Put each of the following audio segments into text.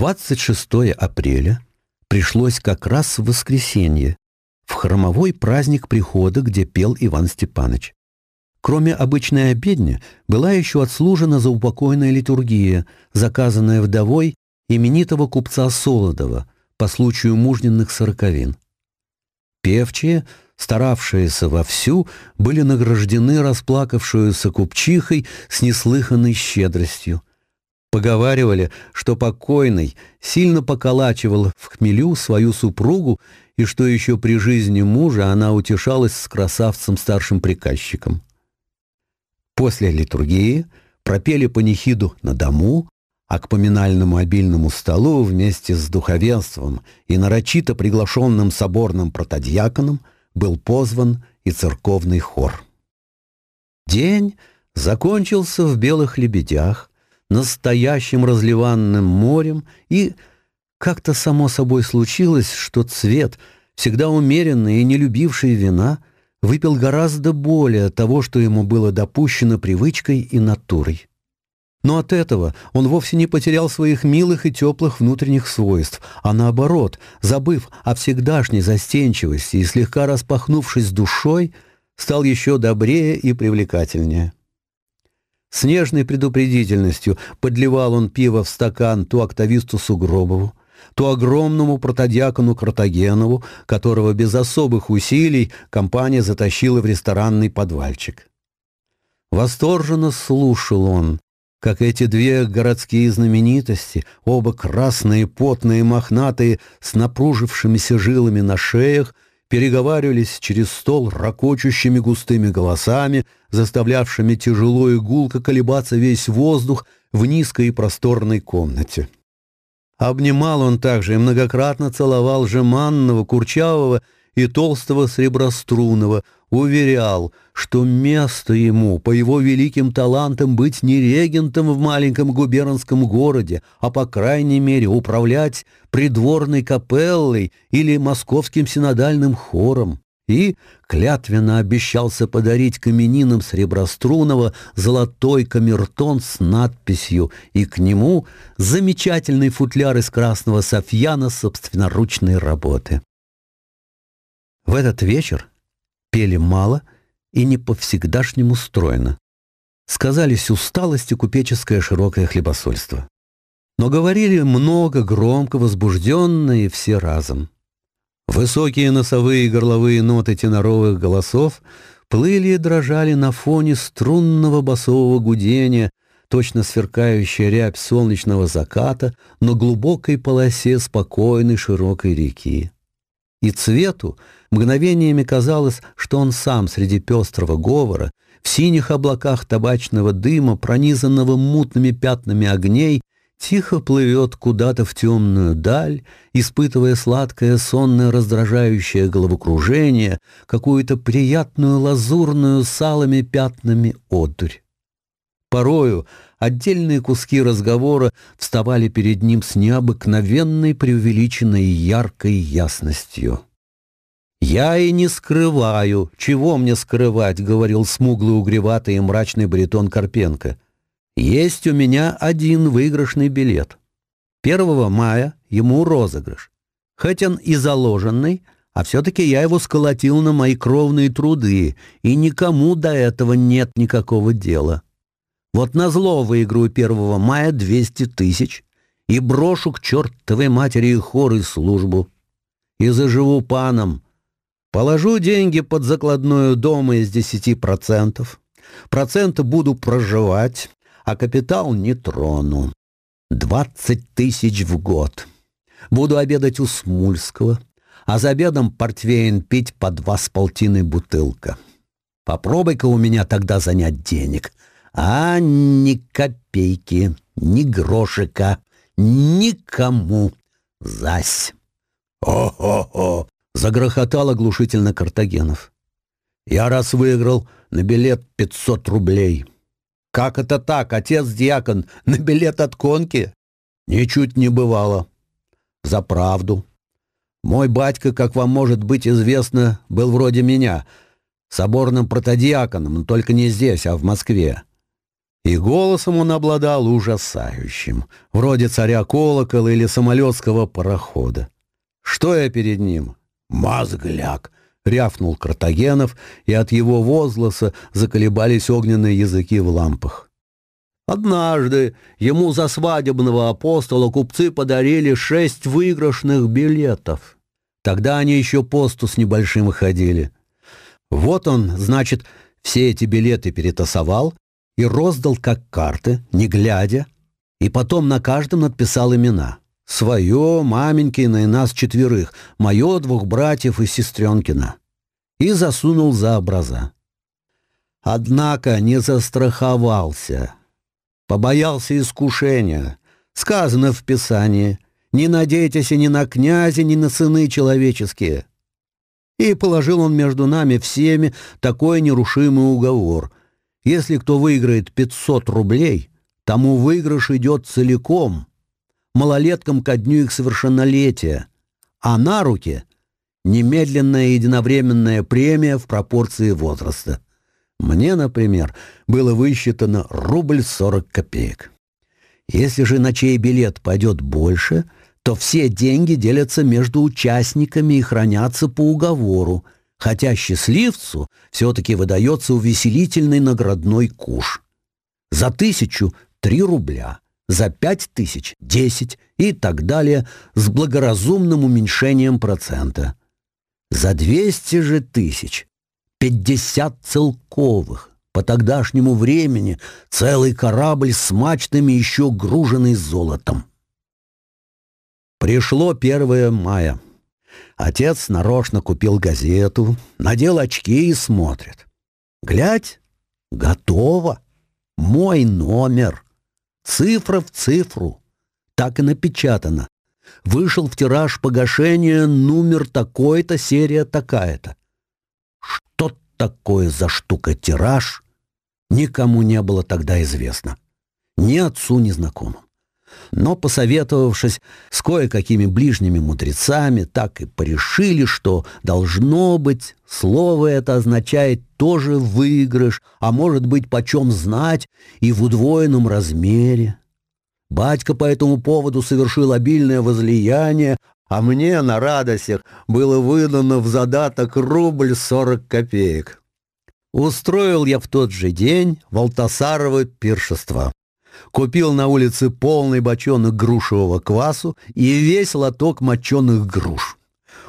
26 апреля пришлось как раз в воскресенье, в хромовой праздник прихода, где пел Иван Степанович. Кроме обычной обедни, была еще отслужена заупокойная литургия, заказанная вдовой именитого купца Солодова по случаю мужненных сороковин. Певчие, старавшиеся вовсю, были награждены расплакавшуюся купчихой с неслыханной щедростью – Поговаривали, что покойный сильно поколачивал в хмелю свою супругу и что еще при жизни мужа она утешалась с красавцем-старшим приказчиком. После литургии пропели панихиду на дому, а к поминальному обильному столу вместе с духовенством и нарочито приглашенным соборным протодьяконом был позван и церковный хор. День закончился в белых лебедях, настоящим разливанным морем и как-то само собой случилось, что цвет, всегда умеренный и не любивший вина, выпил гораздо более того, что ему было допущено привычкой и натурой. Но от этого он вовсе не потерял своих милых и теплых внутренних свойств, а наоборот, забыв о всегдашней застенчивости и слегка распахнувшись душой, стал еще добрее и привлекательнее. Снежной предупредительностью подливал он пиво в стакан то актовисту Сугробову, то огромному протодиакону Картагенову, которого без особых усилий компания затащила в ресторанный подвальчик. Восторженно слушал он, как эти две городские знаменитости, оба красные, потные, мохнатые, с напружившимися жилами на шеях, переговаривались через стол ракочущими густыми голосами, заставлявшими тяжело и гулко колебаться весь воздух в низкой и просторной комнате. Обнимал он также и многократно целовал жеманного, курчавого и толстого среброструнного, уверял, что место ему, по его великим талантам, быть не регентом в маленьком губернском городе, а, по крайней мере, управлять придворной капеллой или московским синодальным хором и клятвенно обещался подарить каменинам Среброструнова золотой камертон с надписью и к нему замечательный футляр из красного софьяна собственноручной работы. В этот вечер пели мало и не по-всегдашнему стройно. Сказались усталости купеческое широкое хлебосольство. Но говорили много, громко, возбужденно и все разом. Высокие носовые и горловые ноты теноровых голосов плыли и дрожали на фоне струнного басового гудения, точно сверкающая рябь солнечного заката на глубокой полосе спокойной широкой реки. И цвету мгновениями казалось, что он сам среди пестрого говора, в синих облаках табачного дыма, пронизанного мутными пятнами огней тихо плывет куда-то в темную даль, испытывая сладкое сонное раздражающее головокружение, какую-то приятную лазурную салами пятнами одурь. Порою отдельные куски разговора вставали перед ним с необыкновенной преувеличенной яркой ясностью. «Я и не скрываю. Чего мне скрывать?» — говорил смуглый, угреватый и мрачный баритон Карпенко — есть у меня один выигрышный билет. 1 мая ему розыгрыш. Хоть он и заложенный, а все-таки я его сколотил на мои кровные труды, и никому до этого нет никакого дела. Вот на назло выиграю 1 мая 200 тысяч и брошу к чертовой матери и хор и службу. И заживу паном. Положу деньги под закладную дома из 10%. Проценты буду проживать, а капитал не трону. Двадцать тысяч в год. Буду обедать у Смульского, а за обедом портвейн пить по два с полтиной бутылка. Попробуй-ка у меня тогда занять денег. А ни копейки, ни грошика, никому. Зась. «О-хо-хо!» — загрохотал оглушительно Картагенов. «Я раз выиграл на билет пятьсот рублей». Как это так, отец-диакон, на билет от конки? Ничуть не бывало. За правду. Мой батька, как вам может быть известно, был вроде меня, соборным протодиаконом, но только не здесь, а в Москве. И голосом он обладал ужасающим, вроде царя колокола или самолетского парохода. Что я перед ним? мазгляк. Рявкнул Картагенов, и от его возгласа заколебались огненные языки в лампах. Однажды ему за свадебного апостола купцы подарили шесть выигрышных билетов. Тогда они еще посту с небольшим ходили. Вот он, значит, все эти билеты перетасовал и роздал как карты, не глядя, и потом на каждом надписал имена. Свое, маменькино и нас четверых, мое, двух братьев и сестренкина. И засунул за образа. Однако не застраховался. Побоялся искушения. Сказано в Писании, «Не надейтесь и ни на князя, ни на сыны человеческие». И положил он между нами всеми такой нерушимый уговор. Если кто выиграет 500 рублей, тому выигрыш идет целиком, малолеткам ко дню их совершеннолетия, а на руки — немедленная единовременная премия в пропорции возраста. Мне, например, было высчитано рубль сорок копеек. Если же на чей билет пойдет больше, то все деньги делятся между участниками и хранятся по уговору, хотя счастливцу все-таки выдается увеселительный наградной куш. За тысячу — три рубля — за 5000, 10 и так далее с благоразумным уменьшением процента. За 200 же тысяч, 50 целковых, по тогдашнему времени целый корабль с мачтами, еще груженный золотом. Пришло 1 мая. Отец нарочно купил газету, надел очки и смотрит. Глядь, готово. Мой номер — цифра в цифру. Так и напечатано. Вышел в тираж погашения номер такой-то, серия такая-то. Что такое за штука тираж, никому не было тогда известно. Ни отцу, ни знакомым но, посоветовавшись с кое-какими ближними мудрецами, так и порешили, что должно быть, слово это означает тоже выигрыш, а может быть, почем знать, и в удвоенном размере. Батька по этому поводу совершил обильное возлияние, а мне на радостях было выдано в задаток рубль сорок копеек. Устроил я в тот же день Валтасарова пиршество. Купил на улице полный бочонок грушевого квасу и весь лоток моченых груш.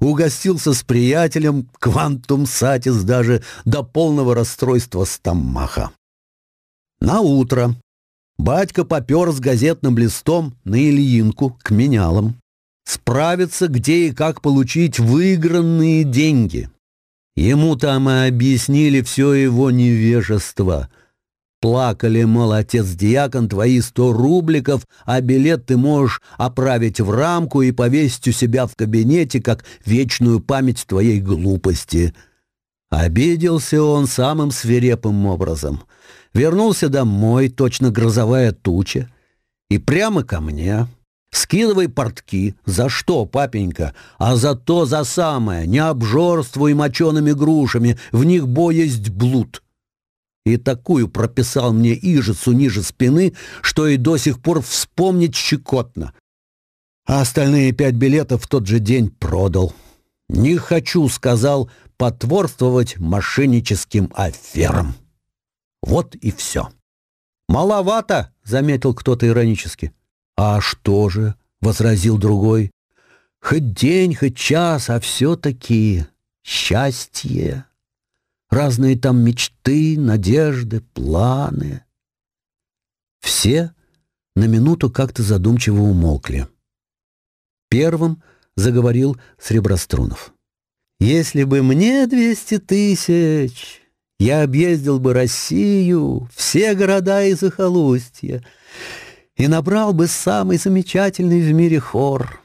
Угостился с приятелем Квантум Сатис даже до полного расстройства стаммаха. На утро батька попер с газетным листом на Ильинку к менялам. Справиться, где и как получить выигранные деньги. Ему там и объяснили все его невежество — Плакали, мол, отец-диакон, твои сто рубликов, а билет ты можешь оправить в рамку и повесить у себя в кабинете, как вечную память твоей глупости. Обиделся он самым свирепым образом. Вернулся домой, точно грозовая туча, и прямо ко мне. «Скидывай портки. За что, папенька? А за то, за самое. Не обжорствуй мочеными грушами. В них бо есть блуд». и такую прописал мне ижицу ниже спины, что и до сих пор вспомнить щекотно. А остальные пять билетов в тот же день продал. «Не хочу», — сказал, — «потворствовать мошенническим аферам». Вот и все. «Маловато», — заметил кто-то иронически. «А что же?» — возразил другой. «Хоть день, хоть час, а все-таки счастье» разные там мечты, надежды, планы. Все на минуту как-то задумчиво умолкли. Первым заговорил Среброструнов. «Если бы мне двести тысяч, я объездил бы Россию, все города и захолустья, и набрал бы самый замечательный в мире хор,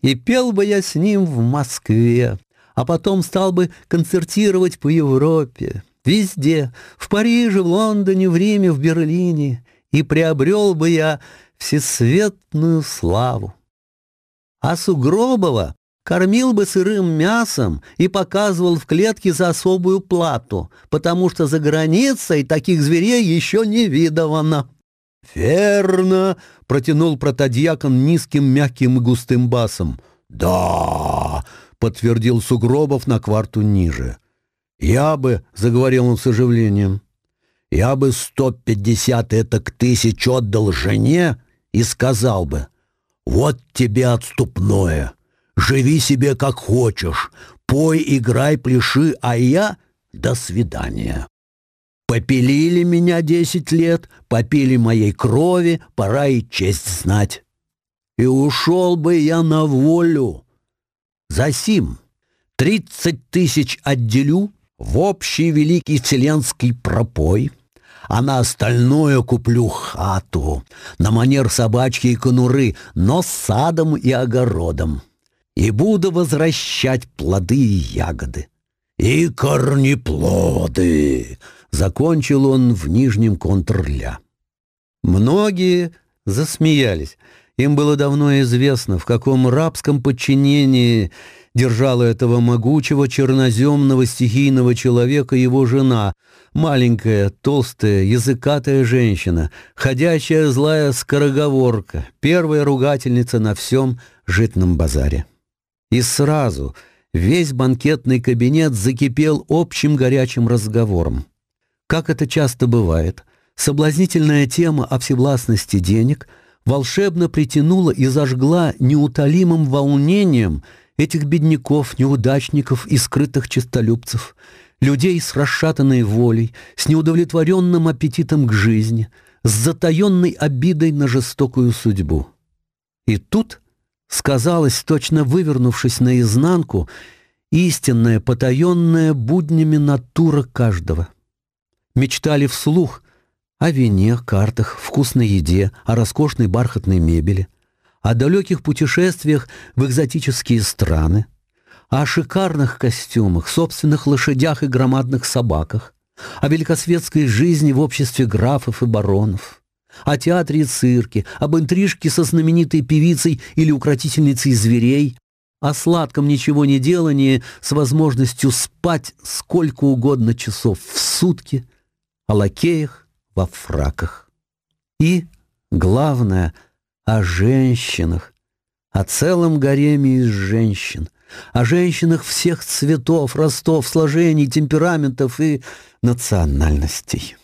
и пел бы я с ним в Москве, а потом стал бы концертировать по Европе, везде, в Париже, в Лондоне, в Риме, в Берлине, и приобрел бы я всесветную славу. А Сугробова Кормил бы сырым мясом и показывал в клетке за особую плату, потому что за границей таких зверей еще не видовано. «Верно!» — протянул протодьякон низким, мягким и густым басом. «Да!» — подтвердил Сугробов на кварту ниже. «Я бы», — заговорил он с оживлением, — «я бы сто пятьдесят этак тысяч отдал жене и сказал бы, вот тебе отступное, живи себе как хочешь, пой, играй, пляши, а я до свидания». Попилили меня десять лет, попили моей крови, пора и честь знать. И ушел бы я на волю, Засим, тридцать тысяч отделю в общий великий вселенский пропой, а на остальное куплю хату на манер собачки и конуры, но с садом и огородом. И буду возвращать плоды и ягоды. И корнеплоды, закончил он в нижнем контрля. Многие засмеялись. Им было давно известно, в каком рабском подчинении держала этого могучего черноземного стихийного человека его жена, маленькая, толстая, языкатая женщина, ходящая злая скороговорка, первая ругательница на всем житном базаре. И сразу весь банкетный кабинет закипел общим горячим разговором. Как это часто бывает, соблазнительная тема о всевластности денег – волшебно притянула и зажгла неутолимым волнением этих бедняков, неудачников и скрытых честолюбцев, людей с расшатанной волей, с неудовлетворенным аппетитом к жизни, с затаенной обидой на жестокую судьбу. И тут сказалось, точно вывернувшись наизнанку, истинная, потаенная буднями натура каждого мечтали вслух о вине, картах, вкусной еде, о роскошной бархатной мебели, о далеких путешествиях в экзотические страны, о шикарных костюмах, собственных лошадях и громадных собаках, о великосветской жизни в обществе графов и баронов, о театре и цирке, об интрижке со знаменитой певицей или укротительницей зверей, о сладком ничего не делании с возможностью спать сколько угодно часов в сутки – о лакеях во фраках. И, главное, о женщинах, о целом гареме из женщин, о женщинах всех цветов, ростов, сложений, темпераментов и национальностей.